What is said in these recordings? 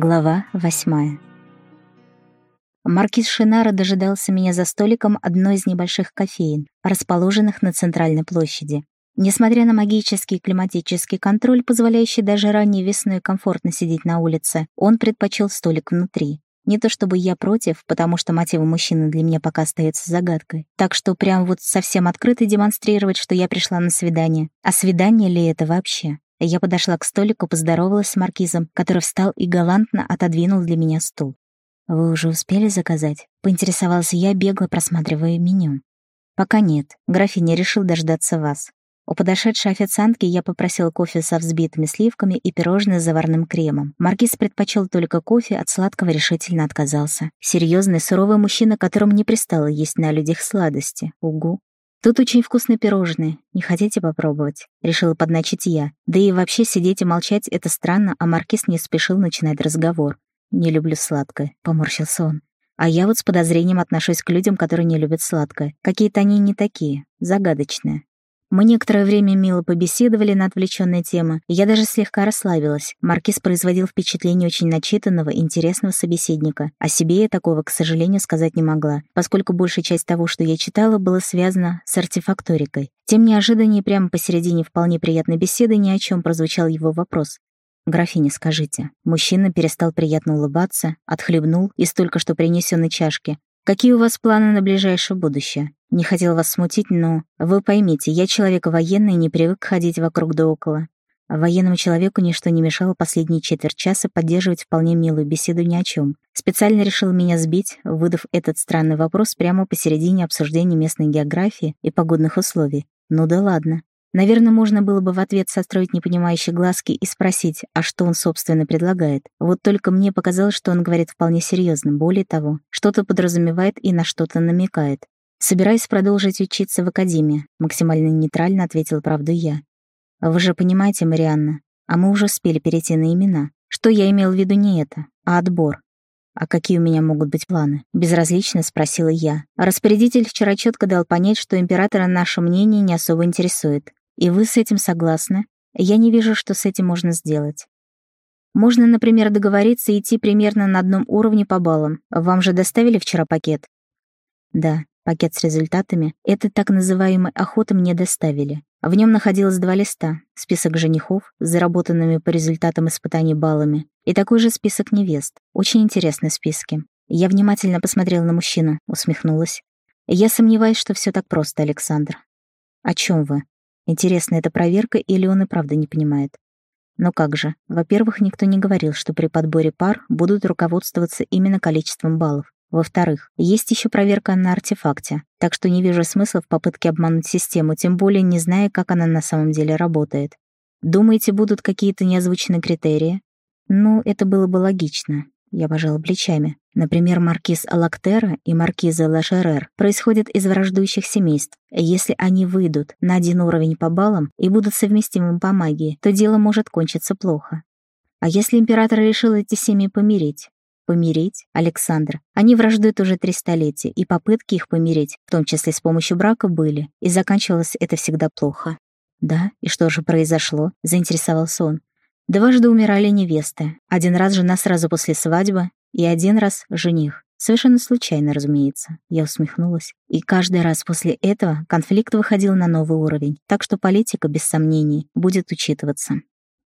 Глава восьмая. Маркиз Шинара дожидался меня за столиком одной из небольших кофеин, расположенных на центральной площади. Несмотря на магический климатический контроль, позволяющий даже ранней весной комфортно сидеть на улице, он предпочел столик внутри. Не то чтобы я против, потому что мотивы мужчины для меня пока остаются загадкой. Так что прям вот совсем открыто демонстрировать, что я пришла на свидание. А свидание ли это вообще? Я подошла к столику, поздоровалась с маркизом, который встал и галантно отодвинул для меня стул. «Вы уже успели заказать?» — поинтересовался я, бегло просматривая меню. «Пока нет. Графиня решил дождаться вас. У подошедшей официантки я попросил кофе со взбитыми сливками и пирожное с заварным кремом. Маркиз предпочел только кофе, от сладкого решительно отказался. Серьезный, суровый мужчина, которому не пристало есть на людях сладости. Угу. «Тут очень вкусные пирожные. Не хотите попробовать?» Решила подначить я. Да и вообще сидеть и молчать — это странно, а Маркиз не спешил начинать разговор. «Не люблю сладкое», — поморщился он. «А я вот с подозрением отношусь к людям, которые не любят сладкое. Какие-то они не такие, загадочные. Мы некоторое время мило побеседовали на отвлеченные темы, и я даже слегка расслабилась. Маркиз производил впечатление очень начитанного, интересного собеседника. О себе я такого, к сожалению, сказать не могла, поскольку большая часть того, что я читала, была связана с артефакторикой. Тем неожиданнее прямо посередине вполне приятной беседы ни о чем прозвучал его вопрос. «Графиня, скажите». Мужчина перестал приятно улыбаться, отхлебнул из только что принесенной чашки, Какие у вас планы на ближайшее будущее? Не хотел вас смутить, но вы поймите, я человек военный и не привык ходить вокруг да около. Военному человеку ничто не мешало последние четверть часа поддерживать вполне милую беседу ни о чем. Специально решил меня сбить, выдав этот странный вопрос прямо посередине обсуждения местной географии и погодных условий. Ну да ладно. Наверное, можно было бы в ответ состроить непонимающие глазки и спросить, а что он, собственно, предлагает. Вот только мне показалось, что он говорит вполне серьезно. Более того, что-то подразумевает и на что-то намекает. «Собираюсь продолжить учиться в академии», — максимально нейтрально ответил правду я. «Вы же понимаете, Марианна, а мы уже успели перейти на имена. Что я имел в виду не это, а отбор. «А какие у меня могут быть планы?» — безразлично спросила я. Распорядитель вчера четко дал понять, что императора наше мнение не особо интересует. И вы с этим согласны? Я не вижу, что с этим можно сделать. Можно, например, договориться идти примерно на одном уровне по баллам. Вам же доставили вчера пакет? Да, пакет с результатами. Это так называемый охота мне доставили. В нем находилось два листа, список женихов заработанными по результатам испытаний баллами и такой же список невест. Очень интересные списки. Я внимательно посмотрела на мужчину, усмехнулась. Я сомневаюсь, что все так просто, Александр. О чем вы? Интересно, это проверка или он и правда не понимает? Но как же? Во-первых, никто не говорил, что при подборе пар будут руководствоваться именно количеством баллов. Во-вторых, есть еще проверка на артефакте, так что не вижу смысла в попытке обмануть систему, тем более не зная, как она на самом деле работает. Думаете, будут какие-то неозвученные критерии? Ну, это было бы логично. Я пожала плечами. Например, маркиз Алактера и маркиза Лашерер происходят из враждующих семейств. Если они выйдут на один уровень по баллам и будут совместимы по магии, то дело может кончиться плохо. А если император решил эти семьи помирить? Помирить? Александр. Они враждуют уже три столетия, и попытки их помирить, в том числе с помощью брака, были, и заканчивалось это всегда плохо. «Да, и что же произошло?» — заинтересовался он. Дважды умирали невесты. Один раз жена сразу после свадьбы, и один раз жених. Совершенно случайно, разумеется. Я усмехнулась. И каждый раз после этого конфликт выходил на новый уровень, так что политика, без сомнений, будет учитываться.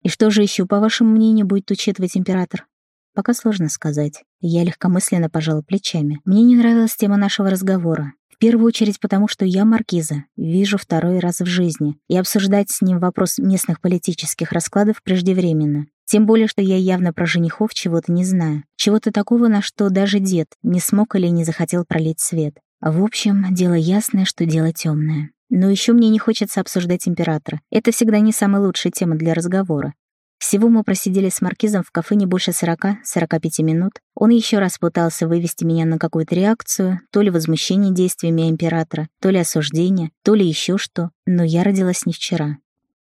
И что же еще, по вашему мнению, будет учитывать император? Пока сложно сказать. Я легкомысленно пожала плечами. Мне не нравилась тема нашего разговора первую очередь потому, что я маркиза, вижу второй раз в жизни, и обсуждать с ним вопрос местных политических раскладов преждевременно. Тем более, что я явно про женихов чего-то не знаю. Чего-то такого, на что даже дед не смог или не захотел пролить свет. В общем, дело ясное, что дело темное. Но еще мне не хочется обсуждать императора. Это всегда не самая лучшая тема для разговора. Всего мы просидели с Маркизом в кафе не больше 40-45 минут. Он еще раз пытался вывести меня на какую-то реакцию, то ли возмущение действиями императора, то ли осуждение, то ли еще что, но я родилась не вчера.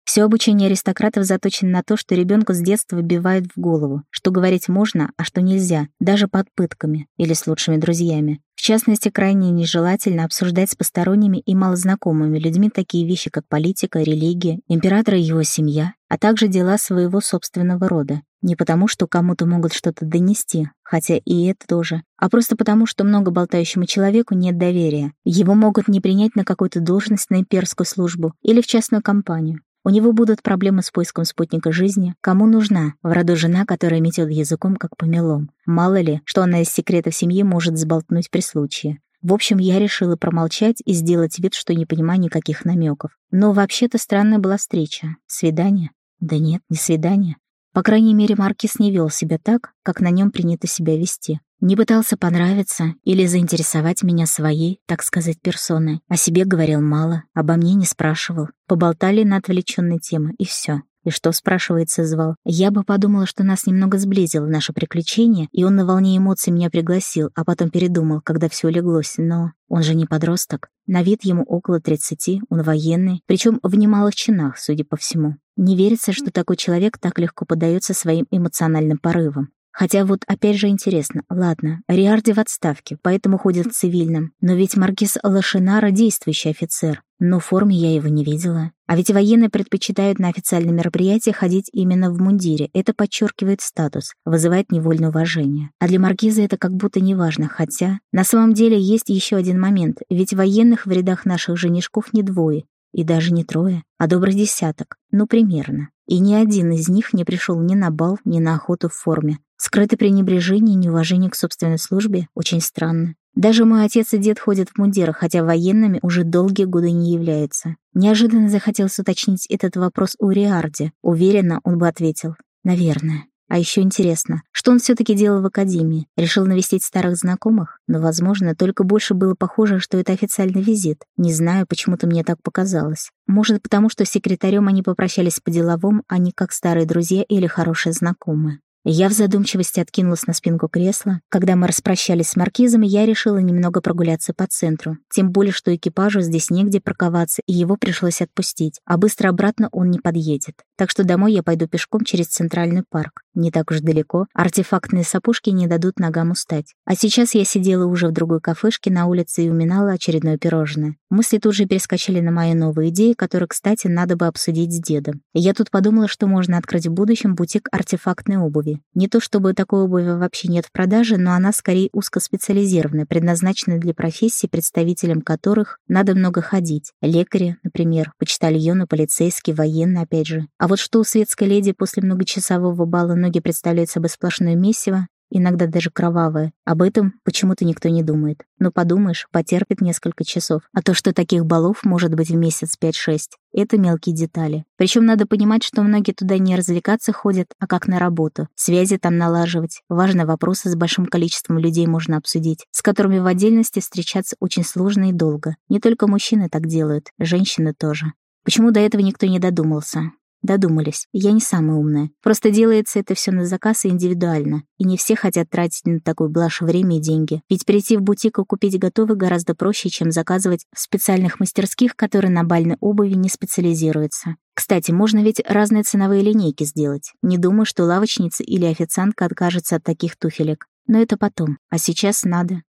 Все обучение аристократов заточено на то, что ребенку с детства вбивают в голову, что говорить можно, а что нельзя, даже под пытками или с лучшими друзьями. В частности, крайне нежелательно обсуждать с посторонними и малознакомыми людьми такие вещи, как политика, религия, император и его семья, а также дела своего собственного рода. Не потому, что кому-то могут что-то донести, хотя и это тоже, а просто потому, что много болтающему человеку нет доверия. Его могут не принять на какую-то должность на имперскую службу или в частную компанию. У него будут проблемы с поиском спутника жизни. Кому нужна? В роду жена, которая метет языком, как помелом. Мало ли, что она из секретов семьи может сболтнуть при случае. В общем, я решила промолчать и сделать вид, что не понимаю никаких намеков. Но вообще-то странная была встреча. Свидание? Да нет, не свидание. По крайней мере, Маркис не вел себя так, как на нем принято себя вести. Не пытался понравиться или заинтересовать меня своей, так сказать, персоной. О себе говорил мало, обо мне не спрашивал. Поболтали на отвлеченные темы, и все. И что, спрашивается, звал? Я бы подумала, что нас немного сблизило наше приключение, и он на волне эмоций меня пригласил, а потом передумал, когда все улеглось, но... Он же не подросток. На вид ему около 30, он военный, причем в немалых чинах, судя по всему. Не верится, что такой человек так легко поддается своим эмоциональным порывам. Хотя вот опять же интересно, ладно, Риарди в отставке, поэтому ходит в цивильном, но ведь маркиз Лошинара действующий офицер, но в форме я его не видела. А ведь военные предпочитают на официальные мероприятия ходить именно в мундире, это подчеркивает статус, вызывает невольное уважение. А для маркиза это как будто не важно, хотя на самом деле есть еще один момент, ведь военных в рядах наших женишков не двое, и даже не трое, а добрый десяток, ну примерно. И ни один из них не пришел ни на бал, ни на охоту в форме. Скрытое пренебрежение и неуважение к собственной службе очень странно. Даже мой отец и дед ходят в мундирах, хотя военными уже долгие годы не являются. Неожиданно захотелось уточнить этот вопрос у Риарди. Уверенно он бы ответил. Наверное. А еще интересно, что он все-таки делал в академии? Решил навестить старых знакомых? Но, возможно, только больше было похоже, что это официальный визит. Не знаю, почему-то мне так показалось. Может, потому что с секретарем они попрощались по-деловому, а не как старые друзья или хорошие знакомые. Я в задумчивости откинулась на спинку кресла. Когда мы распрощались с маркизом, я решила немного прогуляться по центру. Тем более, что экипажу здесь негде парковаться, и его пришлось отпустить, а быстро обратно он не подъедет. Так что домой я пойду пешком через центральный парк. Не так уж далеко, артефактные сапожки не дадут ногам устать. А сейчас я сидела уже в другой кафешке на улице и уминала очередное пирожное. Мысли тут же перескочили на мои новые идеи, которые, кстати, надо бы обсудить с дедом. И я тут подумала, что можно открыть в будущем бутик артефактной обуви. Не то чтобы такой обуви вообще нет в продаже, но она скорее узкоспециализированная, предназначена для профессий, представителям которых надо много ходить. Лекари, например, почтальоны, полицейские, военные, опять же. А вот что у светской леди после многочасового бала ноги представляют собой сплошное месиво, иногда даже кровавое. Об этом почему-то никто не думает. Но подумаешь, потерпит несколько часов. А то, что таких балов может быть в месяц 5-6, это мелкие детали. Причем надо понимать, что многие туда не развлекаться ходят, а как на работу. Связи там налаживать. Важные вопросы с большим количеством людей можно обсудить, с которыми в отдельности встречаться очень сложно и долго. Не только мужчины так делают, женщины тоже. Почему до этого никто не додумался? Додумались. Я не самая умная. Просто делается это все на заказ и индивидуально. И не все хотят тратить на такую блажь время и деньги. Ведь прийти в бутик и купить готовый гораздо проще, чем заказывать в специальных мастерских, которые на бальной обуви не специализируются. Кстати, можно ведь разные ценовые линейки сделать. Не думаю, что лавочница или официантка откажется от таких туфелек. Но это потом. А сейчас надо.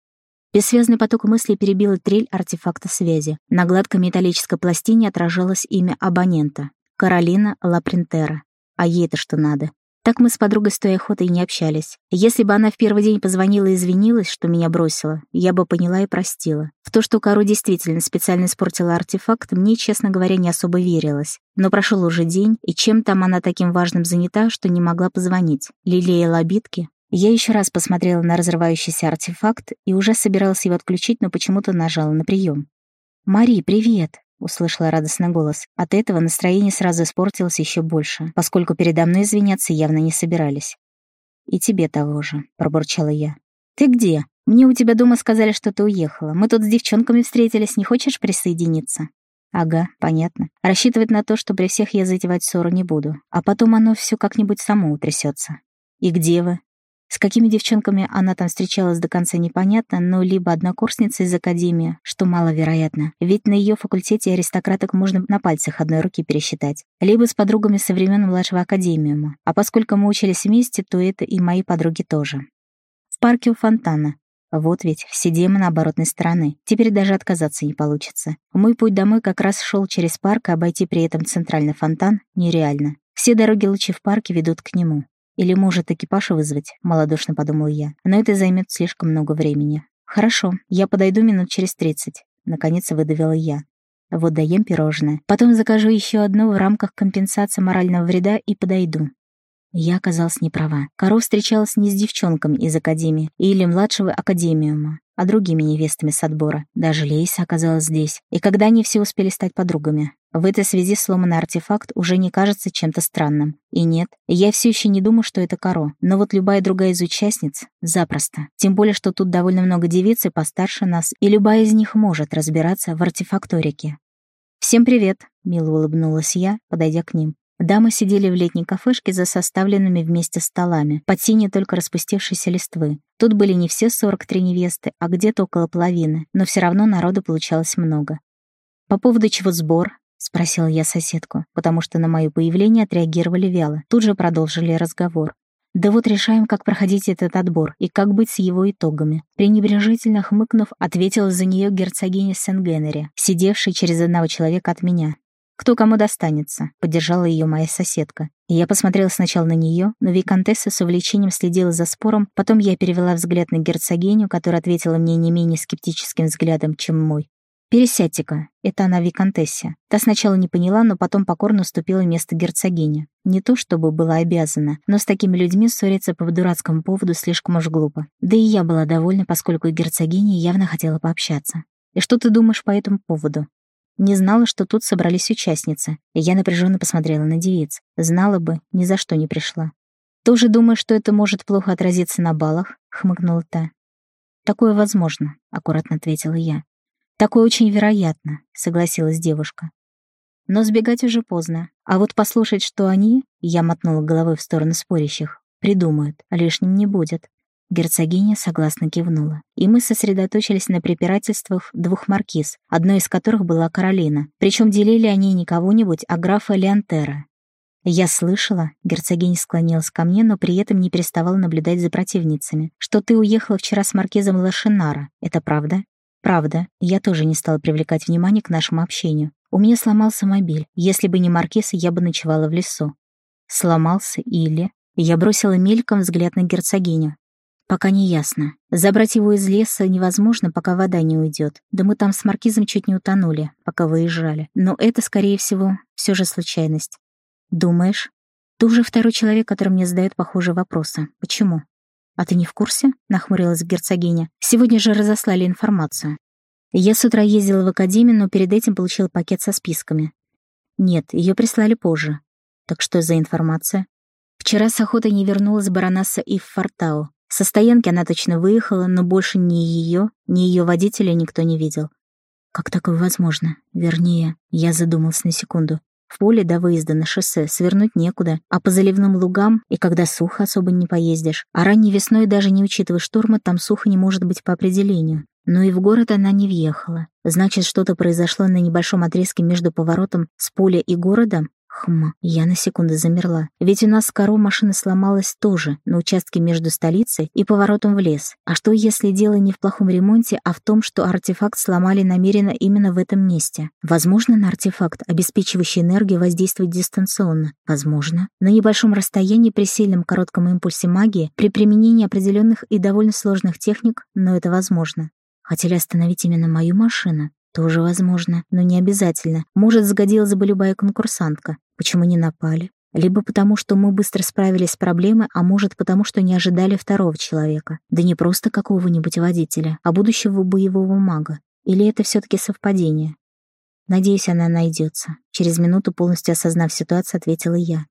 Бессвязный поток мыслей перебила трель артефакта связи. На гладкой металлической пластине отражалось имя абонента. Каролина Лапринтера. А ей-то что надо? Так мы с подругой с той охотой не общались. Если бы она в первый день позвонила и извинилась, что меня бросила, я бы поняла и простила. В то, что Кару действительно специально испортила артефакт, мне, честно говоря, не особо верилось. Но прошел уже день, и чем там она таким важным занята, что не могла позвонить? Лилея обидки? Я еще раз посмотрела на разрывающийся артефакт и уже собиралась его отключить, но почему-то нажала на прием. «Мари, привет!» Услышала радостный голос. От этого настроение сразу испортилось еще больше, поскольку передо мной извиняться явно не собирались. «И тебе того же», — пробурчала я. «Ты где? Мне у тебя дома сказали, что ты уехала. Мы тут с девчонками встретились, не хочешь присоединиться?» «Ага, понятно. Рассчитывать на то, что при всех я затевать ссору не буду, а потом оно все как-нибудь само утрясется. И где вы?» С какими девчонками она там встречалась до конца непонятно, но либо однокурсница из академии, что маловероятно, ведь на ее факультете аристократок можно на пальцах одной руки пересчитать, либо с подругами со времен младшего академиума, а поскольку мы учились вместе, то это и мои подруги тоже. В парке у фонтана. Вот ведь, сидим на оборотной стороны. Теперь даже отказаться не получится. Мой путь домой как раз шел через парк, а обойти при этом центральный фонтан нереально. Все дороги лучи в парке ведут к нему. Или может экипаж вызвать, малодушно подумал я. Но это займет слишком много времени. Хорошо, я подойду минут через тридцать. Наконец выдавила я. Вот даем пирожное. Потом закажу еще одно в рамках компенсации морального вреда и подойду. Я оказалась не права. Каро встречалась не с девчонками из академии или младшего академиума, а другими невестами с отбора. Даже Лейса оказалась здесь. И когда они все успели стать подругами. В этой связи сломанный артефакт уже не кажется чем-то странным. И нет, я все еще не думаю, что это Каро. Но вот любая другая из участниц — запросто. Тем более, что тут довольно много девиц и постарше нас, и любая из них может разбираться в артефакторике. «Всем привет!» — мило улыбнулась я, подойдя к ним. Дамы сидели в летней кафешке за составленными вместе столами, под синей только распустившейся листвы. Тут были не все 43 невесты, а где-то около половины, но все равно народу получалось много. «По поводу чего сбор?» — спросила я соседку, потому что на мое появление отреагировали вяло. Тут же продолжили разговор. «Да вот решаем, как проходить этот отбор и как быть с его итогами». Пренебрежительно хмыкнув, ответила за нее герцогиня Сен-Геннери, сидевшая через одного человека от меня. «Кто кому достанется», — поддержала ее моя соседка. Я посмотрела сначала на нее, но виконтесса с увлечением следила за спором, потом я перевела взгляд на герцогиню, которая ответила мне не менее скептическим взглядом, чем мой. «Пересядьте-ка, это она виконтессе». Та сначала не поняла, но потом покорно уступила место герцогине. Не то чтобы была обязана, но с такими людьми ссориться по дурацкому поводу слишком уж глупо. Да и я была довольна, поскольку герцогиня явно хотела пообщаться. «И что ты думаешь по этому поводу?» Не знала, что тут собрались участницы, и я напряженно посмотрела на девиц. Знала бы, ни за что не пришла. «Тоже думаешь, что это может плохо отразиться на балах?» — хмыкнула та. «Такое возможно», — аккуратно ответила я. «Такое очень вероятно», — согласилась девушка. Но сбегать уже поздно. А вот послушать, что они, я мотнула головой в сторону спорящих, придумают, лишним не будет. Герцогиня согласно кивнула, и мы сосредоточились на препирательствах двух маркиз, одной из которых была Каролина, причем делили они не кого-нибудь, а графа Леонтера. Я слышала, герцогиня склонилась ко мне, но при этом не переставала наблюдать за противницами, что ты уехала вчера с маркизом Лошинара. Это правда? Правда. Я тоже не стала привлекать внимание к нашему общению. У меня сломался мобиль. Если бы не маркиз, я бы ночевала в лесу. Сломался или... Я бросила мельком взгляд на герцогиню. Пока не ясно. Забрать его из леса невозможно, пока вода не уйдет. Да мы там с маркизом чуть не утонули, пока выезжали. Но это, скорее всего, все же случайность. Думаешь? Ты уже второй человек, который мне задает похожие вопросы. Почему? А ты не в курсе? Нахмурилась герцогиня. Сегодня же разослали информацию. Я с утра ездила в академию, но перед этим получила пакет со списками. Нет, ее прислали позже. Так что за информация? Вчера с охоты не вернулась баронесса Ив Фортау. Со стоянки она точно выехала, но больше ни ее, ни ее водителя никто не видел. Как такое возможно? Вернее, я задумался на секунду. В поле до выезда на шоссе свернуть некуда, а по заливным лугам, и когда сухо особо не поездишь, а ранней весной, даже не учитывая шторма, там сухо не может быть по определению. Но и в город она не въехала. Значит, что-то произошло на небольшом отрезке между поворотом с поля и городом, Хм, я на секунду замерла. Ведь у нас с Каро машина сломалась тоже, на участке между столицей и поворотом в лес. А что, если дело не в плохом ремонте, а в том, что артефакт сломали намеренно именно в этом месте? Возможно, на артефакт, обеспечивающий энергию, воздействовать дистанционно? Возможно. На небольшом расстоянии при сильном коротком импульсе магии, при применении определенных и довольно сложных техник, но это возможно. Хотели остановить именно мою машину? Тоже возможно, но не обязательно. Может, сгодилась бы любая конкурсантка. Почему не напали? Либо потому, что мы быстро справились с проблемой, а может, потому, что не ожидали второго человека. Да не просто какого-нибудь водителя, а будущего боевого мага. Или это все-таки совпадение? Надеюсь, она найдется. Через минуту, полностью осознав ситуацию, ответила я.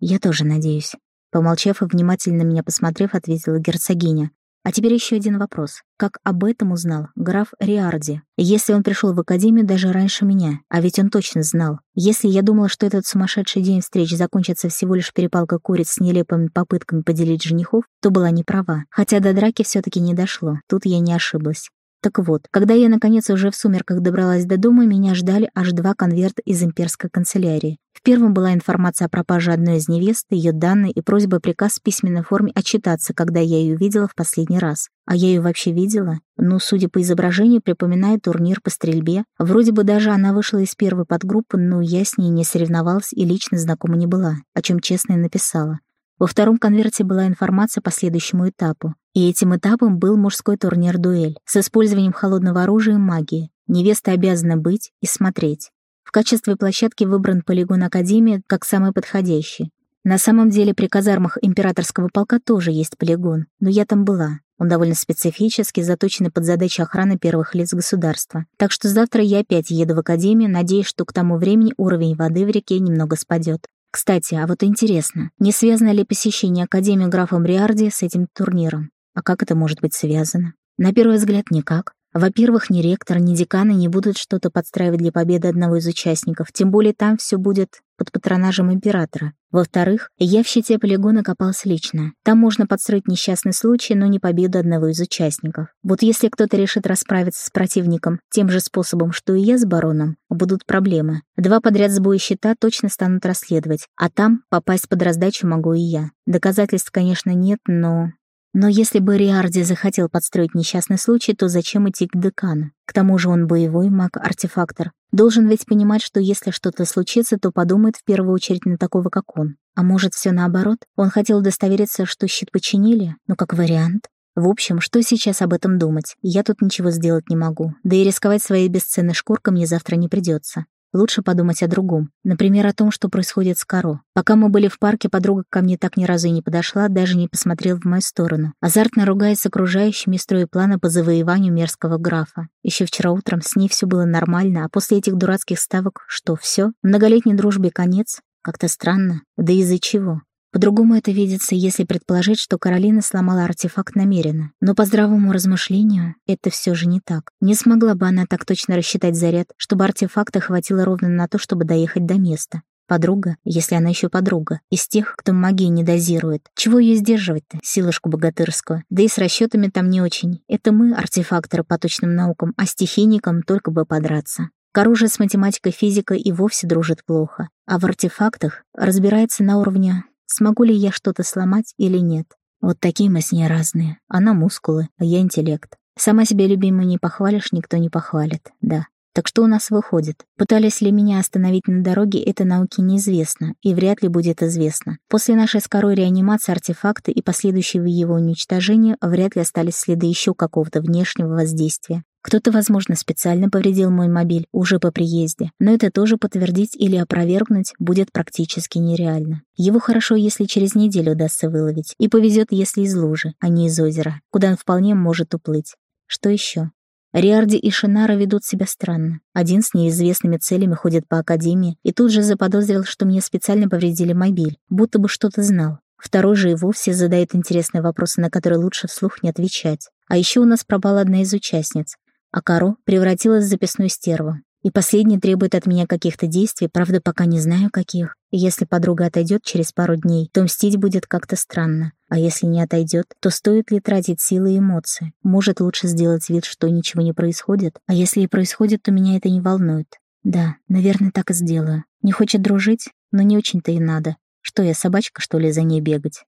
Я тоже надеюсь. Помолчав и внимательно меня посмотрев, ответила герцогиня, а теперь еще один вопрос. Как об этом узнал граф Риарди? Если он пришел в академию даже раньше меня, а ведь он точно знал. Если я думала, что этот сумасшедший день встреч закончится всего лишь перепалкой куриц с нелепыми попытками поделить женихов, то была не права. Хотя до драки все-таки не дошло. Тут я не ошиблась. Так вот, когда я наконец уже в сумерках добралась до дома, меня ждали аж два конверта из имперской канцелярии. В первом была информация о пропаже одной из невест, ее данные и просьба приказ в письменной форме отчитаться, когда я ее видела в последний раз. А я ее вообще видела? Ну, судя по изображению, припоминаю турнир по стрельбе. Вроде бы даже она вышла из первой подгруппы, но я с ней не соревновалась и лично знакома не была, о чем честно и написала. Во втором конверте была информация по следующему этапу. И этим этапом был мужской турнир-дуэль с использованием холодного оружия и магии. Невеста обязана быть и смотреть. В качестве площадки выбран полигон Академии как самый подходящий. На самом деле при казармах императорского полка тоже есть полигон, но я там была. Он довольно специфический, заточенный под задачи охраны первых лиц государства. Так что завтра я опять еду в академию, надеясь, что к тому времени уровень воды в реке немного спадет. Кстати, а вот интересно, не связано ли посещение Академии графом Риарди с этим турниром? А как это может быть связано? На первый взгляд, никак. Во-первых, ни ректор, ни деканы не будут что-то подстраивать для победы одного из участников, тем более там все будет под патронажем императора. Во-вторых, я в щите полигона копался лично. Там можно подстроить несчастный случай, но не победу одного из участников. Вот если кто-то решит расправиться с противником тем же способом, что и я с бароном, будут проблемы. Два подряд сбоя щита точно станут расследовать, а там попасть под раздачу могу и я. Доказательств, конечно, нет, но... Но если бы Риарди захотел подстроить несчастный случай, то зачем идти к декану? К тому же он боевой маг-артефактор. Должен ведь понимать, что если что-то случится, то подумает в первую очередь на такого, как он. А может, все наоборот? Он хотел удостовериться, что щит починили? Ну, как вариант. В общем, что сейчас об этом думать? Я тут ничего сделать не могу. Да и рисковать своей бесценной шкуркой мне завтра не придется. Лучше подумать о другом. Например, о том, что происходит с Каро. Пока мы были в парке, подруга ко мне так ни разу и не подошла, даже не посмотрела в мою сторону. Азартно ругаясь с окружающими, строя планы по завоеванию мерзкого графа. Еще вчера утром с ней все было нормально, а после этих дурацких ставок что, все? Многолетней дружбе конец? Как-то странно. Да из-за чего? По-другому это видится, если предположить, что Каролина сломала артефакт намеренно. Но по здравому размышлению это все же не так. Не смогла бы она так точно рассчитать заряд, чтобы артефакта хватило ровно на то, чтобы доехать до места. Подруга, если она еще подруга, из тех, кто магии не дозирует. Чего ее сдерживать-то, силушку богатырскую? Да и с расчетами там не очень. Это мы, артефакторы по точным наукам, а стихийникам только бы подраться. К оружию с математикой, физикой и вовсе дружит плохо. А в артефактах разбирается на уровне Смогу ли я что-то сломать или нет? Вот такие мы с ней разные. Она мускулы, а я интеллект. Сама себя любимую не похвалишь, никто не похвалит, да. Так что у нас выходит? Пытались ли меня остановить на дороге, это науке неизвестно, и вряд ли будет известно. После нашей скорой реанимации артефакта и последующего его уничтожения вряд ли остались следы еще какого-то внешнего воздействия. Кто-то, возможно, специально повредил мой мобиль уже по приезде, но это тоже подтвердить или опровергнуть будет практически нереально. Его хорошо, если через неделю удастся выловить, и повезет, если из лужи, а не из озера, куда он вполне может уплыть. Что еще? Риарди и Шинара ведут себя странно. Один с неизвестными целями ходит по академии и тут же заподозрил, что мне специально повредили мобиль, будто бы что-то знал. Второй же и вовсе задает интересные вопросы, на которые лучше вслух не отвечать. А еще у нас пропала одна из участниц а Каро превратилась в записную стерву. И последний требует от меня каких-то действий, правда, пока не знаю каких. Если подруга отойдет через пару дней, то мстить будет как-то странно. А если не отойдет, то стоит ли тратить силы и эмоции? Может, лучше сделать вид, что ничего не происходит? А если и происходит, то меня это не волнует. Да, наверное, так и сделаю. Не хочет дружить, но не очень-то и надо. Что я, собачка, что ли, за ней бегать?